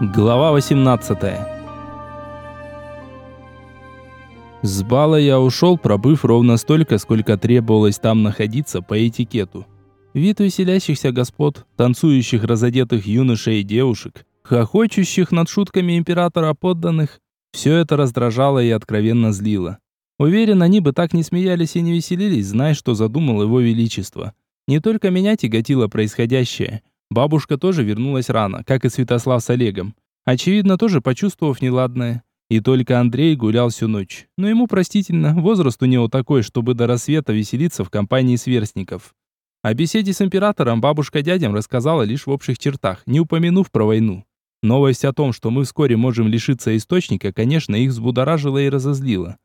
Глава 18 С бала я ушел, пробыв ровно столько, сколько требовалось там находиться по этикету. Вид веселящихся господ, танцующих разодетых юношей и девушек, хохочущих над шутками императора подданных, все это раздражало и откровенно злило. Уверен, они бы так не смеялись и не веселились, зная, что задумал его величество. Не только меня тяготило происходящее – Бабушка тоже вернулась рано, как и Святослав с Олегом. Очевидно, тоже почувствовав неладное. И только Андрей гулял всю ночь. Но ему простительно, возраст у него такой, чтобы до рассвета веселиться в компании сверстников. О беседе с императором бабушка дядям рассказала лишь в общих чертах, не упомянув про войну. Новость о том, что мы вскоре можем лишиться источника, конечно, их взбудоражила и разозлила.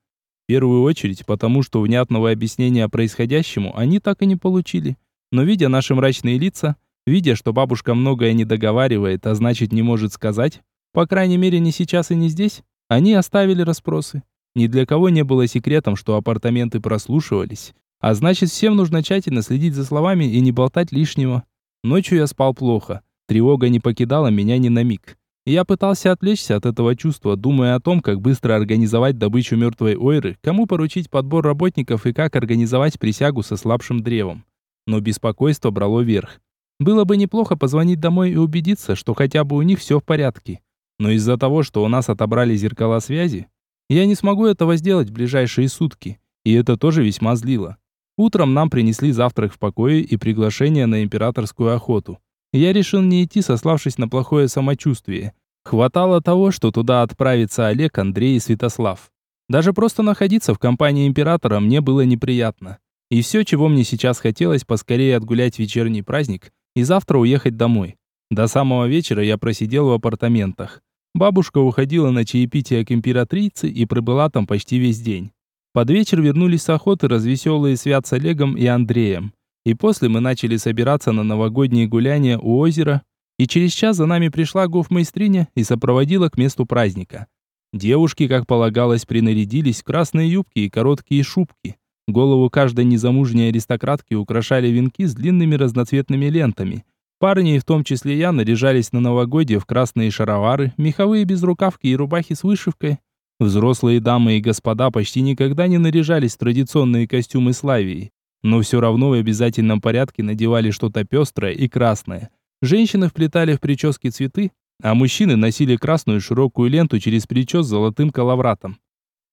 В первую очередь, потому что внятного объяснения происходящему они так и не получили. Но видя наши мрачные лица, Видя, что бабушка многое не договаривает, а значит не может сказать, по крайней мере не сейчас и не здесь, они оставили расспросы. Ни для кого не было секретом, что апартаменты прослушивались, а значит всем нужно тщательно следить за словами и не болтать лишнего. Ночью я спал плохо, тревога не покидала меня ни на миг. Я пытался отвлечься от этого чувства, думая о том, как быстро организовать добычу мертвой ойры, кому поручить подбор работников и как организовать присягу со слабшим древом. Но беспокойство брало верх. Было бы неплохо позвонить домой и убедиться, что хотя бы у них все в порядке. Но из-за того, что у нас отобрали зеркала связи, я не смогу этого сделать в ближайшие сутки. И это тоже весьма злило. Утром нам принесли завтрак в покое и приглашение на императорскую охоту. Я решил не идти, сославшись на плохое самочувствие. Хватало того, что туда отправится Олег, Андрей и Святослав. Даже просто находиться в компании императора мне было неприятно. И все, чего мне сейчас хотелось, поскорее отгулять вечерний праздник и завтра уехать домой. До самого вечера я просидел в апартаментах. Бабушка уходила на чаепитие к императрице и пробыла там почти весь день. Под вечер вернулись с охоты развеселые Свят с Олегом и Андреем. И после мы начали собираться на новогодние гуляния у озера, и через час за нами пришла гофмейстриня и сопроводила к месту праздника. Девушки, как полагалось, принарядились в красные юбки и короткие шубки. Голову каждой незамужней аристократки украшали венки с длинными разноцветными лентами. Парни, в том числе я, наряжались на новогодье в красные шаровары, меховые безрукавки и рубахи с вышивкой. Взрослые дамы и господа почти никогда не наряжались в традиционные костюмы Славии, но все равно в обязательном порядке надевали что-то пестрое и красное. Женщины вплетали в прически цветы, а мужчины носили красную широкую ленту через причес с золотым коловратом.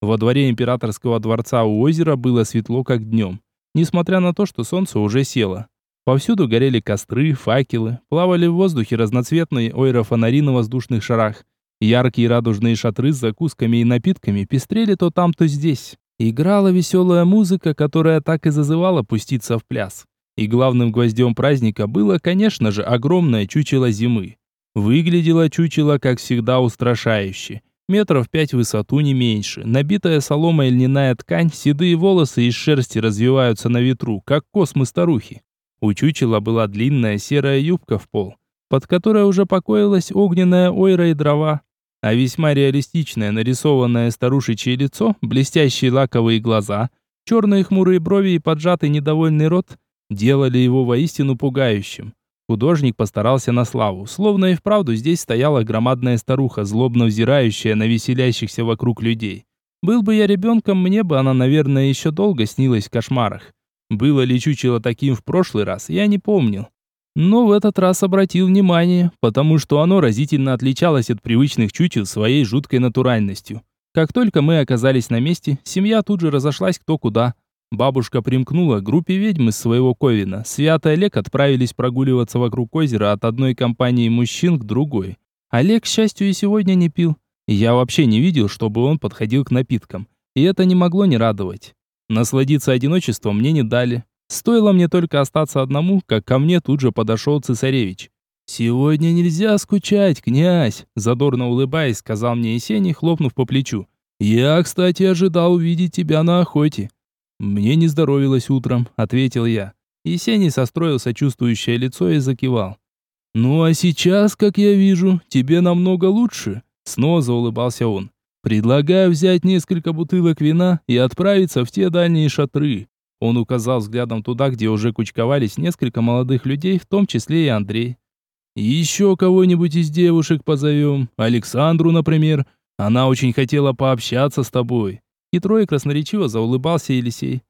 Во дворе императорского дворца у озера было светло, как днем, несмотря на то, что солнце уже село. Повсюду горели костры, факелы, плавали в воздухе разноцветные ойрофонари на воздушных шарах. Яркие радужные шатры с закусками и напитками пестрели то там, то здесь. Играла веселая музыка, которая так и зазывала пуститься в пляс. И главным гвоздем праздника было, конечно же, огромное чучело зимы. Выглядело чучело, как всегда, устрашающе метров пять в высоту не меньше. Набитая соломой льняная ткань, седые волосы из шерсти развиваются на ветру, как космы старухи. У чучела была длинная серая юбка в пол, под которой уже покоилась огненная ойра и дрова. А весьма реалистичное нарисованное старушечье лицо, блестящие лаковые глаза, черные хмурые брови и поджатый недовольный рот делали его воистину пугающим. Художник постарался на славу, словно и вправду здесь стояла громадная старуха, злобно взирающая на веселящихся вокруг людей. Был бы я ребенком, мне бы она, наверное, еще долго снилась в кошмарах. Было ли чучело таким в прошлый раз, я не помнил. Но в этот раз обратил внимание, потому что оно разительно отличалось от привычных чучел своей жуткой натуральностью. Как только мы оказались на месте, семья тут же разошлась кто куда. Бабушка примкнула к группе ведьм из своего ковина. Свят и Олег отправились прогуливаться вокруг озера от одной компании мужчин к другой. Олег, к счастью, и сегодня не пил. Я вообще не видел, чтобы он подходил к напиткам. И это не могло не радовать. Насладиться одиночеством мне не дали. Стоило мне только остаться одному, как ко мне тут же подошел цесаревич. «Сегодня нельзя скучать, князь!» Задорно улыбаясь, сказал мне Есений, хлопнув по плечу. «Я, кстати, ожидал увидеть тебя на охоте. «Мне не здоровилось утром», — ответил я. Есений состроил сочувствующее лицо и закивал. «Ну а сейчас, как я вижу, тебе намного лучше», — снова заулыбался он. «Предлагаю взять несколько бутылок вина и отправиться в те дальние шатры». Он указал взглядом туда, где уже кучковались несколько молодых людей, в том числе и Андрей. Еще кого-нибудь из девушек позовем, Александру, например. Она очень хотела пообщаться с тобой. Хитро и красноречиво заулыбался Елисей.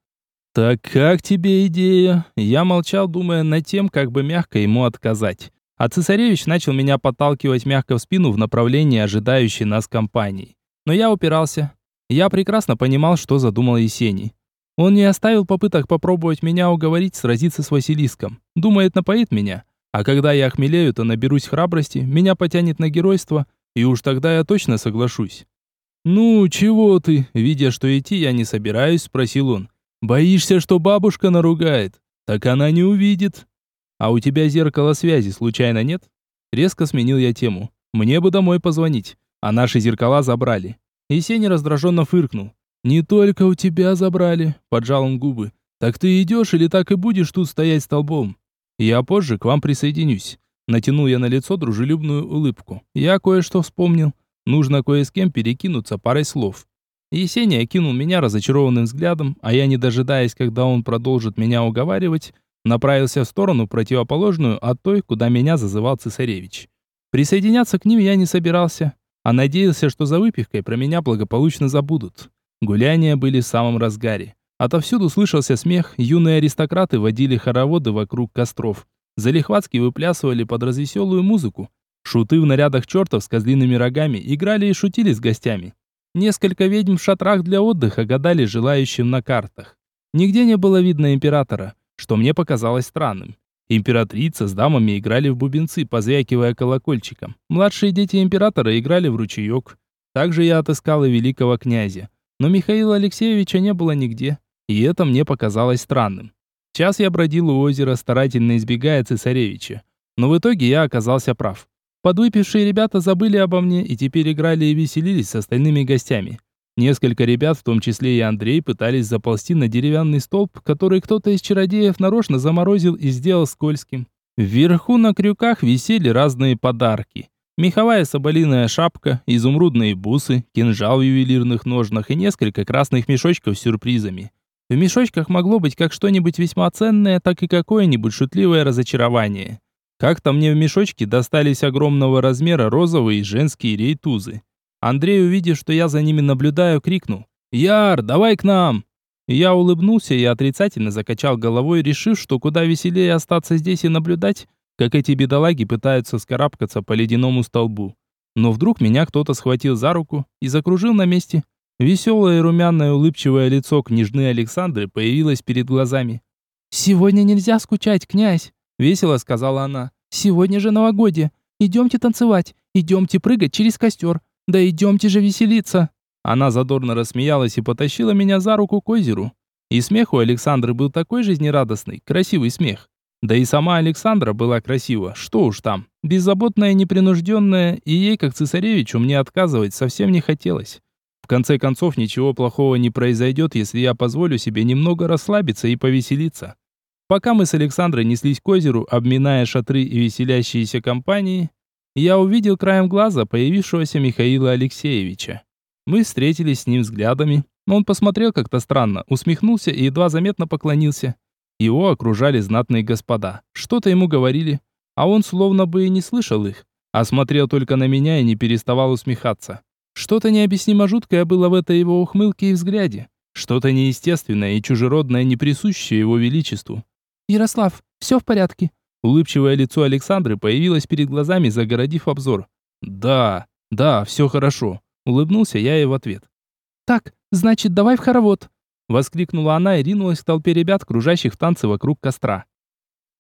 «Так как тебе идея?» Я молчал, думая над тем, как бы мягко ему отказать. А цесаревич начал меня подталкивать мягко в спину в направлении ожидающей нас компании. Но я упирался. Я прекрасно понимал, что задумал Есений. Он не оставил попыток попробовать меня уговорить сразиться с Василиском. Думает, напоит меня. А когда я охмелею, то наберусь храбрости, меня потянет на геройство, и уж тогда я точно соглашусь. «Ну, чего ты?» Видя, что идти я не собираюсь, спросил он. «Боишься, что бабушка наругает? Так она не увидит». «А у тебя зеркало связи случайно нет?» Резко сменил я тему. «Мне бы домой позвонить, а наши зеркала забрали». Есеня раздраженно фыркнул. «Не только у тебя забрали», — поджал он губы. «Так ты идешь или так и будешь тут стоять столбом?» «Я позже к вам присоединюсь». Натянул я на лицо дружелюбную улыбку. «Я кое-что вспомнил. Нужно кое с кем перекинуться парой слов». Есеня кинул меня разочарованным взглядом, а я, не дожидаясь, когда он продолжит меня уговаривать, направился в сторону противоположную от той, куда меня зазывал цесаревич. Присоединяться к ним я не собирался, а надеялся, что за выпивкой про меня благополучно забудут. Гуляния были в самом разгаре. Отовсюду слышался смех, юные аристократы водили хороводы вокруг костров. Залихватски выплясывали под развеселую музыку. Шуты в нарядах чертов с козлиными рогами играли и шутили с гостями. Несколько ведьм в шатрах для отдыха гадали желающим на картах. Нигде не было видно императора, что мне показалось странным. Императрица с дамами играли в бубенцы, позвякивая колокольчиком. Младшие дети императора играли в ручеек. Также я отыскал и великого князя. Но Михаила Алексеевича не было нигде, и это мне показалось странным. Час я бродил у озера, старательно избегая цесаревича. Но в итоге я оказался прав. Подвыпившие ребята забыли обо мне и теперь играли и веселились с остальными гостями. Несколько ребят, в том числе и Андрей, пытались заползти на деревянный столб, который кто-то из чародеев нарочно заморозил и сделал скользким. Вверху на крюках висели разные подарки меховая соболиная шапка, изумрудные бусы, кинжал в ювелирных ножнах и несколько красных мешочков с сюрпризами. В мешочках могло быть как что-нибудь весьма ценное, так и какое-нибудь шутливое разочарование. Как-то мне в мешочке достались огромного размера розовые женские рейтузы. Андрей, увидев, что я за ними наблюдаю, крикнул «Яр, давай к нам!» Я улыбнулся и отрицательно закачал головой, решив, что куда веселее остаться здесь и наблюдать, как эти бедолаги пытаются скарабкаться по ледяному столбу. Но вдруг меня кто-то схватил за руку и закружил на месте. Веселое и румяное улыбчивое лицо княжны Александры появилось перед глазами. «Сегодня нельзя скучать, князь!» — весело сказала она. «Сегодня же новогодие. Идемте танцевать, идемте прыгать через костер. Да идемте же веселиться!» Она задорно рассмеялась и потащила меня за руку к озеру. И смех у Александры был такой жизнерадостный, красивый смех, да и сама Александра была красива, что уж там. Беззаботная непринужденная, и ей, как цесаревичу, мне отказывать совсем не хотелось. В конце концов, ничего плохого не произойдет, если я позволю себе немного расслабиться и повеселиться. Пока мы с Александрой неслись к озеру, обминая шатры и веселящиеся компании, я увидел краем глаза появившегося Михаила Алексеевича. Мы встретились с ним взглядами. Он посмотрел как-то странно, усмехнулся и едва заметно поклонился. Его окружали знатные господа. Что-то ему говорили, а он словно бы и не слышал их, а смотрел только на меня и не переставал усмехаться. Что-то необъяснимо жуткое было в этой его ухмылке и взгляде. Что-то неестественное и чужеродное, не присущее его величеству. «Ярослав, все в порядке?» Улыбчивое лицо Александры появилось перед глазами, загородив обзор. «Да, да, все хорошо», — улыбнулся я ей в ответ. «Так, значит, давай в хоровод», Воскликнула она и ринулась к толпе ребят, кружащих в танце вокруг костра.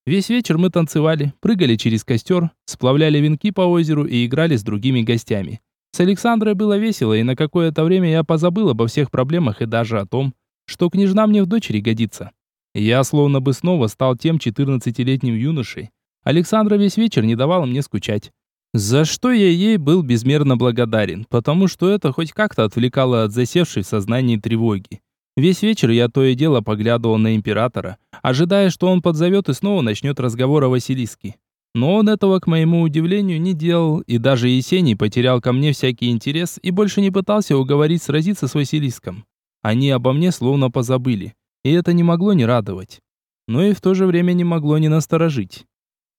Весь вечер мы танцевали, прыгали через костер, сплавляли венки по озеру и играли с другими гостями. С Александрой было весело, и на какое-то время я позабыл обо всех проблемах и даже о том, что княжна мне в дочери годится. Я словно бы снова стал тем 14-летним юношей. Александра весь вечер не давала мне скучать. За что я ей был безмерно благодарен, потому что это хоть как-то отвлекало от засевшей в сознании тревоги. Весь вечер я то и дело поглядывал на императора, ожидая, что он подзовет и снова начнет разговор о Василиске. Но он этого, к моему удивлению, не делал, и даже Есений потерял ко мне всякий интерес и больше не пытался уговорить сразиться с Василиском. Они обо мне словно позабыли, и это не могло не радовать. Но и в то же время не могло не насторожить.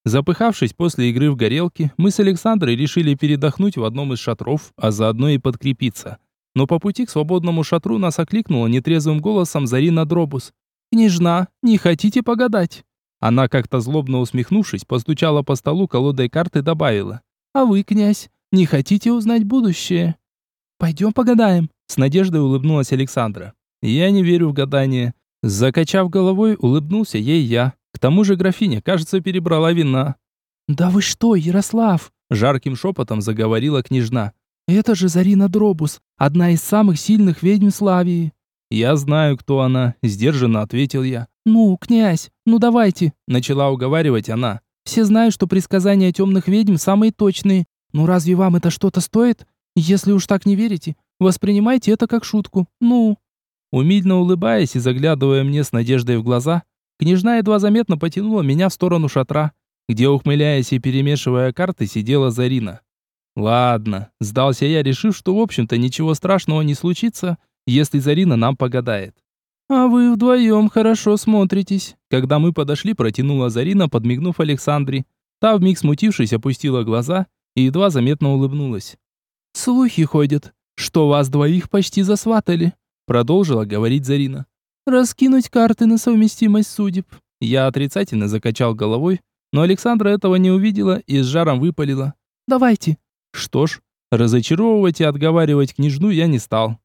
Запыхавшись после игры в горелки, мы с Александрой решили передохнуть в одном из шатров, а заодно и подкрепиться. Но по пути к свободному шатру нас окликнула нетрезвым голосом Зарина Дробус. «Княжна, не хотите погадать?» Она, как-то злобно усмехнувшись, постучала по столу колодой карты и добавила. «А вы, князь, не хотите узнать будущее?» «Пойдем погадаем», — с надеждой улыбнулась Александра. «Я не верю в гадание». Закачав головой, улыбнулся ей я. К тому же графиня, кажется, перебрала вина. «Да вы что, Ярослав?» — жарким шепотом заговорила княжна. «Это же Зарина Дробус, одна из самых сильных ведьм Славии». «Я знаю, кто она», — сдержанно ответил я. «Ну, князь, ну давайте», — начала уговаривать она. «Все знают, что предсказания темных ведьм самые точные. Ну разве вам это что-то стоит? Если уж так не верите, воспринимайте это как шутку. Ну». Умильно улыбаясь и заглядывая мне с надеждой в глаза, княжна едва заметно потянула меня в сторону шатра, где, ухмыляясь и перемешивая карты, сидела Зарина. «Ладно», — сдался я, решив, что, в общем-то, ничего страшного не случится, — если Зарина нам погадает. «А вы вдвоем хорошо смотритесь». Когда мы подошли, протянула Зарина, подмигнув Александре. Та, вмиг смутившись, опустила глаза и едва заметно улыбнулась. «Слухи ходят, что вас двоих почти засватали», продолжила говорить Зарина. «Раскинуть карты на совместимость судеб». Я отрицательно закачал головой, но Александра этого не увидела и с жаром выпалила. «Давайте». Что ж, разочаровывать и отговаривать княжну я не стал.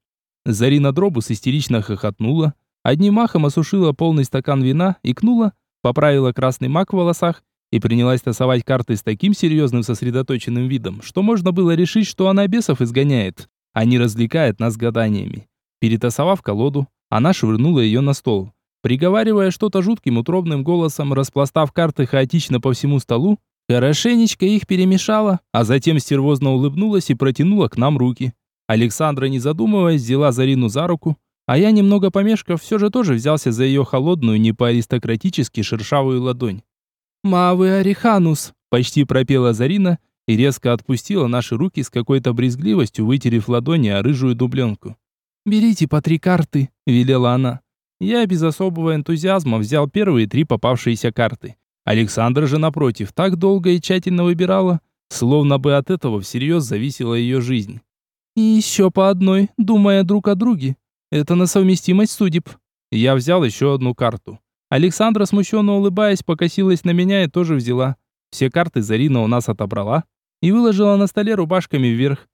Зарина Дробус истерично хохотнула, одним махом осушила полный стакан вина, икнула, поправила красный мак в волосах и принялась тасовать карты с таким серьезным сосредоточенным видом, что можно было решить, что она бесов изгоняет, а не развлекает нас гаданиями. Перетасовав колоду, она швырнула ее на стол. Приговаривая что-то жутким утробным голосом, распластав карты хаотично по всему столу, хорошенечко их перемешала, а затем стервозно улыбнулась и протянула к нам руки. Александра, не задумываясь, взяла Зарину за руку, а я, немного помешкав, все же тоже взялся за ее холодную, не по-аристократически шершавую ладонь. «Мавы Ариханус!» – почти пропела Зарина и резко отпустила наши руки с какой-то брезгливостью, вытерев ладони о рыжую дубленку. «Берите по три карты», – велела она. Я без особого энтузиазма взял первые три попавшиеся карты. Александра же, напротив, так долго и тщательно выбирала, словно бы от этого всерьез зависела ее жизнь. И еще по одной, думая друг о друге. Это на совместимость судеб. Я взял еще одну карту. Александра, смущенно улыбаясь, покосилась на меня и тоже взяла. Все карты Зарина у нас отобрала и выложила на столе рубашками вверх.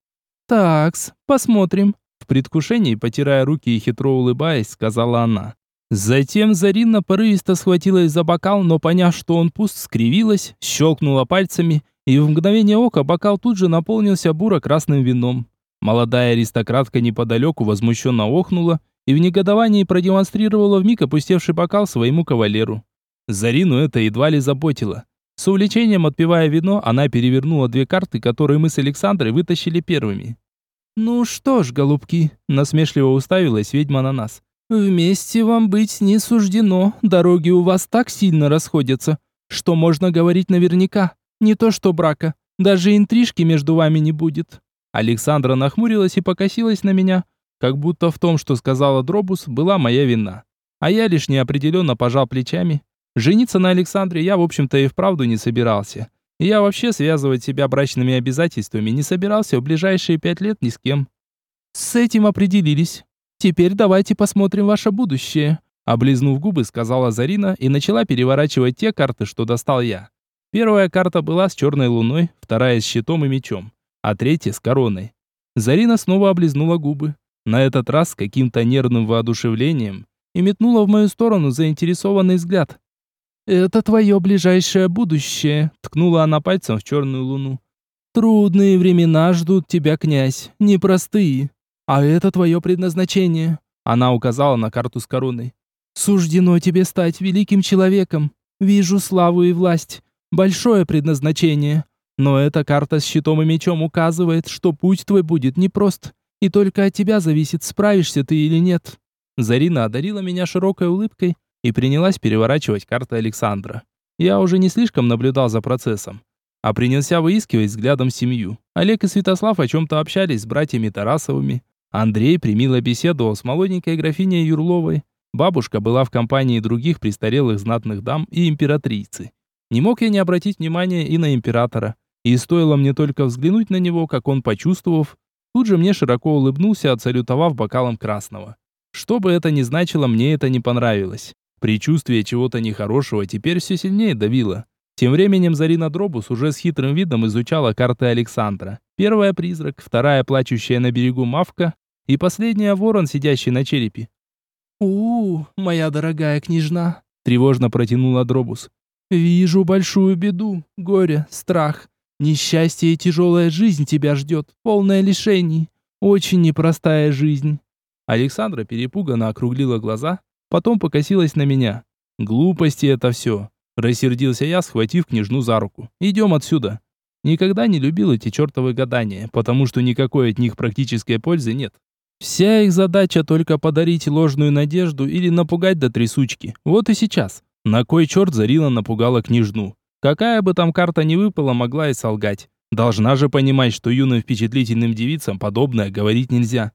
«Такс, посмотрим», — в предвкушении, потирая руки и хитро улыбаясь, сказала она. Затем Зарина порывисто схватилась за бокал, но поняв, что он пуст, скривилась, щелкнула пальцами, и в мгновение ока бокал тут же наполнился буро-красным вином. Молодая аристократка неподалеку возмущенно охнула и в негодовании продемонстрировала вмиг опустевший бокал своему кавалеру. Зарину это едва ли заботило. С увлечением отпивая вино, она перевернула две карты, которые мы с Александрой вытащили первыми. «Ну что ж, голубки», — насмешливо уставилась ведьма на нас. «Вместе вам быть не суждено, дороги у вас так сильно расходятся, что можно говорить наверняка, не то что брака, даже интрижки между вами не будет». Александра нахмурилась и покосилась на меня, как будто в том, что сказала Дробус, была моя вина. А я лишь неопределенно пожал плечами. Жениться на Александре я, в общем-то, и вправду не собирался. Я вообще связывать себя брачными обязательствами не собирался в ближайшие пять лет ни с кем. С этим определились. Теперь давайте посмотрим ваше будущее. Облизнув губы, сказала Зарина и начала переворачивать те карты, что достал я. Первая карта была с черной луной, вторая с щитом и мечом а третья с короной. Зарина снова облизнула губы, на этот раз с каким-то нервным воодушевлением, и метнула в мою сторону заинтересованный взгляд. «Это твое ближайшее будущее», — ткнула она пальцем в черную луну. «Трудные времена ждут тебя, князь, непростые. А это твое предназначение», — она указала на карту с короной. «Суждено тебе стать великим человеком. Вижу славу и власть. Большое предназначение. Но эта карта с щитом и мечом указывает, что путь твой будет непрост, и только от тебя зависит, справишься ты или нет. Зарина одарила меня широкой улыбкой и принялась переворачивать карты Александра. Я уже не слишком наблюдал за процессом, а принялся выискивать взглядом семью. Олег и Святослав о чем-то общались с братьями Тарасовыми. Андрей примило беседовал с молоденькой графиней Юрловой. Бабушка была в компании других престарелых знатных дам и императрицы. Не мог я не обратить внимания и на императора. И стоило мне только взглянуть на него, как он, почувствовав, тут же мне широко улыбнулся, отсалютовав бокалом красного. Что бы это ни значило, мне это не понравилось. Причувствие чего-то нехорошего теперь все сильнее давило. Тем временем Зарина Дробус уже с хитрым видом изучала карты Александра. Первая призрак, вторая плачущая на берегу мавка и последняя ворон, сидящий на черепе. у, моя дорогая княжна», — тревожно протянула Дробус. «Вижу большую беду, горе, страх. Несчастье и тяжелая жизнь тебя ждет, полное лишений. Очень непростая жизнь». Александра перепуганно округлила глаза, потом покосилась на меня. «Глупости это все. Рассердился я, схватив княжну за руку. «Идем отсюда». Никогда не любил эти чертовы гадания, потому что никакой от них практической пользы нет. Вся их задача только подарить ложную надежду или напугать до трясучки. Вот и сейчас. На кой черт Зарина напугала княжну? Какая бы там карта ни выпала, могла и солгать. Должна же понимать, что юным впечатлительным девицам подобное говорить нельзя.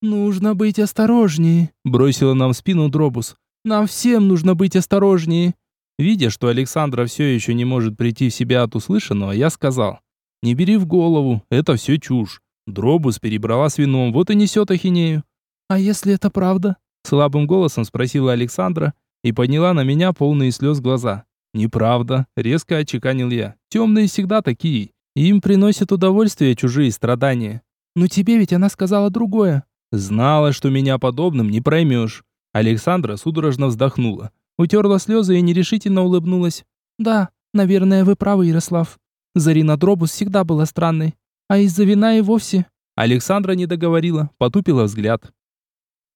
«Нужно быть осторожнее», — бросила нам в спину Дробус. «Нам всем нужно быть осторожнее». Видя, что Александра все еще не может прийти в себя от услышанного, я сказал, «Не бери в голову, это все чушь. Дробус перебрала с вином, вот и несет ахинею». «А если это правда?» Слабым голосом спросила Александра и подняла на меня полные слез глаза. «Неправда», — резко отчеканил я. «Темные всегда такие. Им приносят удовольствие чужие страдания». «Но тебе ведь она сказала другое». «Знала, что меня подобным не проймешь». Александра судорожно вздохнула. Утерла слезы и нерешительно улыбнулась. «Да, наверное, вы правы, Ярослав. Зарина Дробус всегда была странной. А из-за вина и вовсе...» Александра не договорила, потупила взгляд.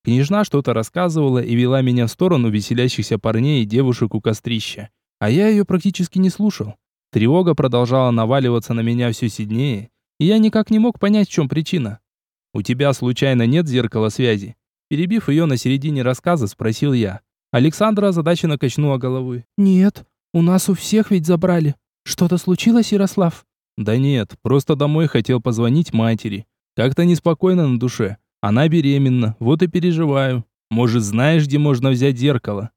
Княжна что-то рассказывала и вела меня в сторону веселящихся парней и девушек у кострища. А я ее практически не слушал. Тревога продолжала наваливаться на меня все сильнее, и я никак не мог понять, в чем причина. «У тебя случайно нет зеркала связи?» Перебив ее на середине рассказа, спросил я. Александра озадаченно качнула головой. «Нет, у нас у всех ведь забрали. Что-то случилось, Ярослав?» «Да нет, просто домой хотел позвонить матери. Как-то неспокойно на душе. Она беременна, вот и переживаю. Может, знаешь, где можно взять зеркало?»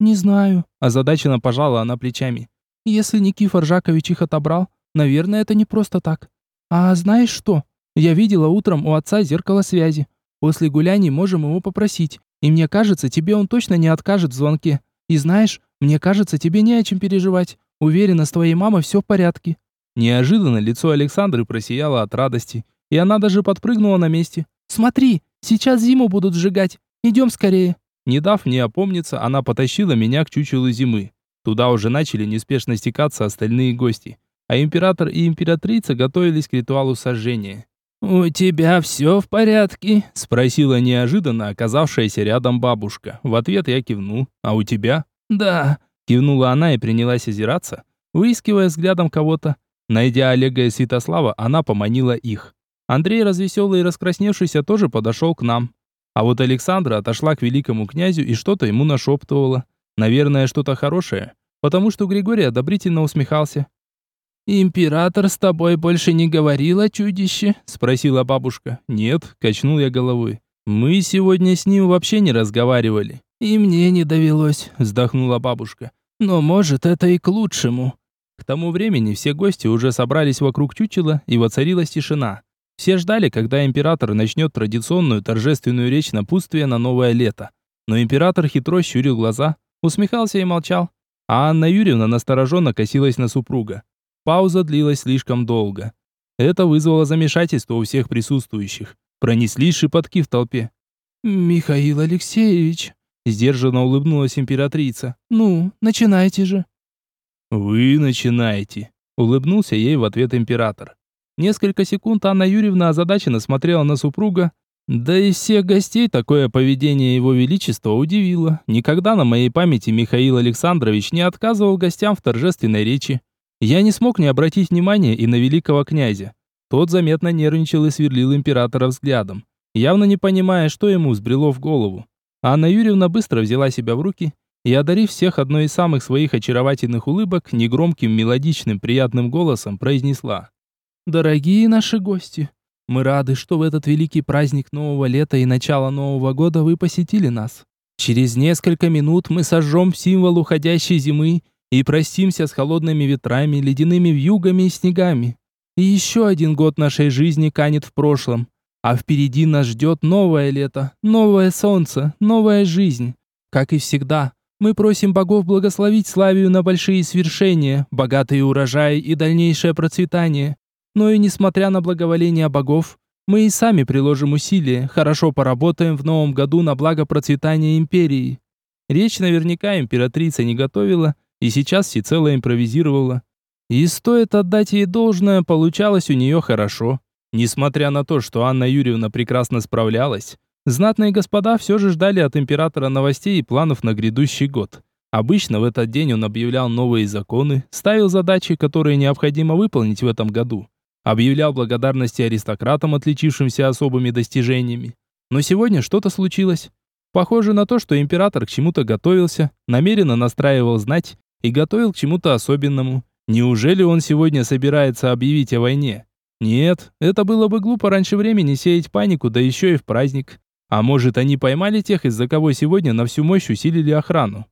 «Не знаю», – озадаченно пожала она плечами. «Если Никифор Жакович их отобрал, наверное, это не просто так. А знаешь что? Я видела утром у отца зеркало связи. После гуляний можем его попросить. И мне кажется, тебе он точно не откажет в звонке. И знаешь, мне кажется, тебе не о чем переживать. Уверена, с твоей мамой все в порядке». Неожиданно лицо Александры просияло от радости, и она даже подпрыгнула на месте. «Смотри, сейчас зиму будут сжигать. Идем скорее». Не дав мне опомниться, она потащила меня к чучелу зимы. Туда уже начали неспешно стекаться остальные гости, а император и императрица готовились к ритуалу сожжения. «У тебя все в порядке?» – спросила неожиданно оказавшаяся рядом бабушка. В ответ я кивнул. «А у тебя?» «Да», – кивнула она и принялась озираться, выискивая взглядом кого-то. Найдя Олега и Святослава, она поманила их. Андрей, развеселый и раскрасневшийся, тоже подошел к нам. А вот Александра отошла к великому князю и что-то ему нашептывала. Наверное, что-то хорошее, потому что Григорий одобрительно усмехался. «Император с тобой больше не говорил о чудище?» – спросила бабушка. «Нет», – качнул я головой. «Мы сегодня с ним вообще не разговаривали». «И мне не довелось», – вздохнула бабушка. «Но, может, это и к лучшему». К тому времени все гости уже собрались вокруг чучела, и воцарилась тишина. Все ждали, когда император начнет традиционную торжественную речь напутствия на новое лето. Но император хитро щурил глаза, усмехался и молчал. А Анна Юрьевна настороженно косилась на супруга. Пауза длилась слишком долго. Это вызвало замешательство у всех присутствующих. Пронеслись шепотки в толпе. «Михаил Алексеевич», — сдержанно улыбнулась императрица. «Ну, начинайте же». «Вы начинаете», — улыбнулся ей в ответ император. Несколько секунд Анна Юрьевна озадаченно смотрела на супруга, да и всех гостей такое поведение его величества удивило. Никогда на моей памяти Михаил Александрович не отказывал гостям в торжественной речи. Я не смог не обратить внимания и на великого князя. Тот заметно нервничал и сверлил императора взглядом, явно не понимая, что ему взбрело в голову. Анна Юрьевна быстро взяла себя в руки и, одарив всех одной из самых своих очаровательных улыбок, негромким, мелодичным, приятным голосом произнесла. «Дорогие наши гости, мы рады, что в этот великий праздник нового лета и начала нового года вы посетили нас. Через несколько минут мы сожжем символ уходящей зимы и простимся с холодными ветрами, ледяными вьюгами и снегами. И еще один год нашей жизни канет в прошлом, а впереди нас ждет новое лето, новое солнце, новая жизнь. Как и всегда, мы просим богов благословить Славию на большие свершения, богатые урожаи и дальнейшее процветание. Но и несмотря на благоволение богов, мы и сами приложим усилия, хорошо поработаем в новом году на благо процветания империи. Речь наверняка императрица не готовила и сейчас всецело импровизировала. И стоит отдать ей должное, получалось у нее хорошо. Несмотря на то, что Анна Юрьевна прекрасно справлялась, знатные господа все же ждали от императора новостей и планов на грядущий год. Обычно в этот день он объявлял новые законы, ставил задачи, которые необходимо выполнить в этом году, объявлял благодарности аристократам, отличившимся особыми достижениями. Но сегодня что-то случилось. Похоже на то, что император к чему-то готовился, намеренно настраивал знать и готовил к чему-то особенному. Неужели он сегодня собирается объявить о войне? Нет, это было бы глупо раньше времени сеять панику, да еще и в праздник. А может, они поймали тех, из-за кого сегодня на всю мощь усилили охрану?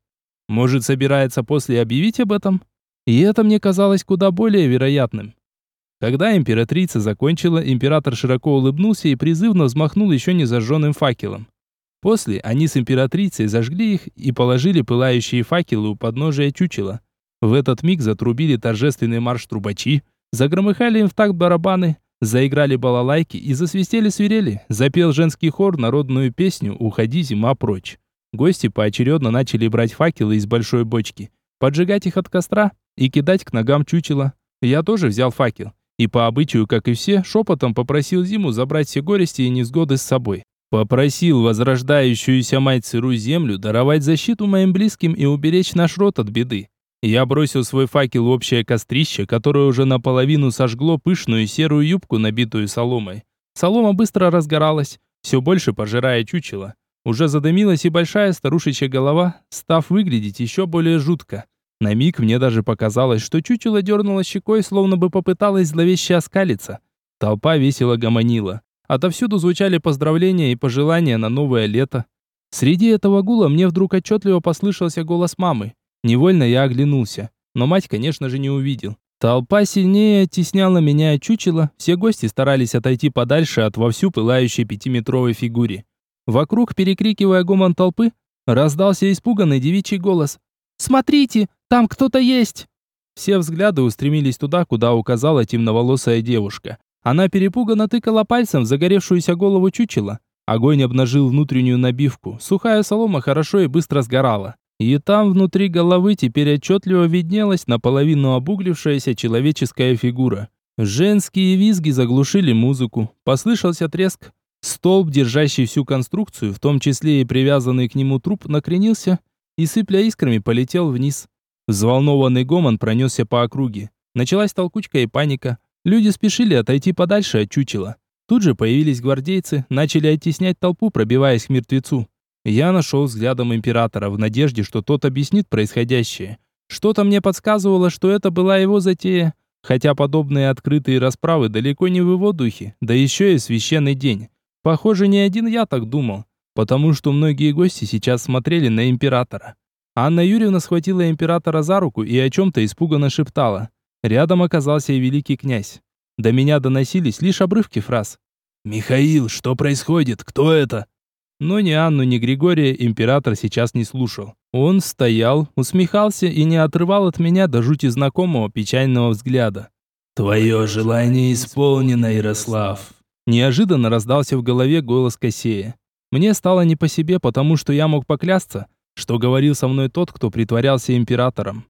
Может, собирается после объявить об этом? И это мне казалось куда более вероятным. Когда императрица закончила, император широко улыбнулся и призывно взмахнул еще не зажженным факелом. После они с императрицей зажгли их и положили пылающие факелы у подножия чучела. В этот миг затрубили торжественный марш трубачи, загромыхали им в такт барабаны, заиграли балалайки и засвистели свирели, запел женский хор народную песню «Уходи, зима, прочь». Гости поочередно начали брать факелы из большой бочки, поджигать их от костра и кидать к ногам чучела. Я тоже взял факел и по обычаю, как и все, шепотом попросил Зиму забрать все горести и невзгоды с собой. Попросил возрождающуюся мать сырую землю даровать защиту моим близким и уберечь наш род от беды. Я бросил свой факел в общее кострище, которое уже наполовину сожгло пышную серую юбку, набитую соломой. Солома быстро разгоралась, все больше пожирая чучело. Уже задымилась и большая старушечья голова, став выглядеть еще более жутко. На миг мне даже показалось, что чучело дернуло щекой, словно бы попыталось зловеще оскалиться. Толпа весело гомонила. Отовсюду звучали поздравления и пожелания на новое лето. Среди этого гула мне вдруг отчетливо послышался голос мамы. Невольно я оглянулся, но мать, конечно же, не увидел. Толпа сильнее оттесняла меня от чучела, все гости старались отойти подальше от вовсю пылающей пятиметровой фигуре. Вокруг, перекрикивая гомон толпы, раздался испуганный девичий голос. «Смотрите, там кто-то есть!» Все взгляды устремились туда, куда указала темноволосая девушка. Она перепуганно тыкала пальцем в загоревшуюся голову чучела. Огонь обнажил внутреннюю набивку. Сухая солома хорошо и быстро сгорала. И там внутри головы теперь отчетливо виднелась наполовину обуглившаяся человеческая фигура. Женские визги заглушили музыку. Послышался треск. Столб, держащий всю конструкцию, в том числе и привязанный к нему труп, накренился и, сыпля искрами, полетел вниз. Взволнованный гомон пронесся по округе. Началась толкучка и паника. Люди спешили отойти подальше от чучела. Тут же появились гвардейцы, начали оттеснять толпу, пробиваясь к мертвецу. Я нашел взглядом императора в надежде, что тот объяснит происходящее. Что-то мне подсказывало, что это была его затея, хотя подобные открытые расправы далеко не в его духе, да еще и священный день. Похоже, не один я так думал, потому что многие гости сейчас смотрели на императора. Анна Юрьевна схватила императора за руку и о чем-то испуганно шептала. Рядом оказался и великий князь. До меня доносились лишь обрывки фраз. «Михаил, что происходит? Кто это?» Но ни Анну, ни Григория император сейчас не слушал. Он стоял, усмехался и не отрывал от меня до жути знакомого печального взгляда. «Твое желание исполнено, Ярослав!» Неожиданно раздался в голове голос Косея. Мне стало не по себе, потому что я мог поклясться, что говорил со мной тот, кто притворялся императором.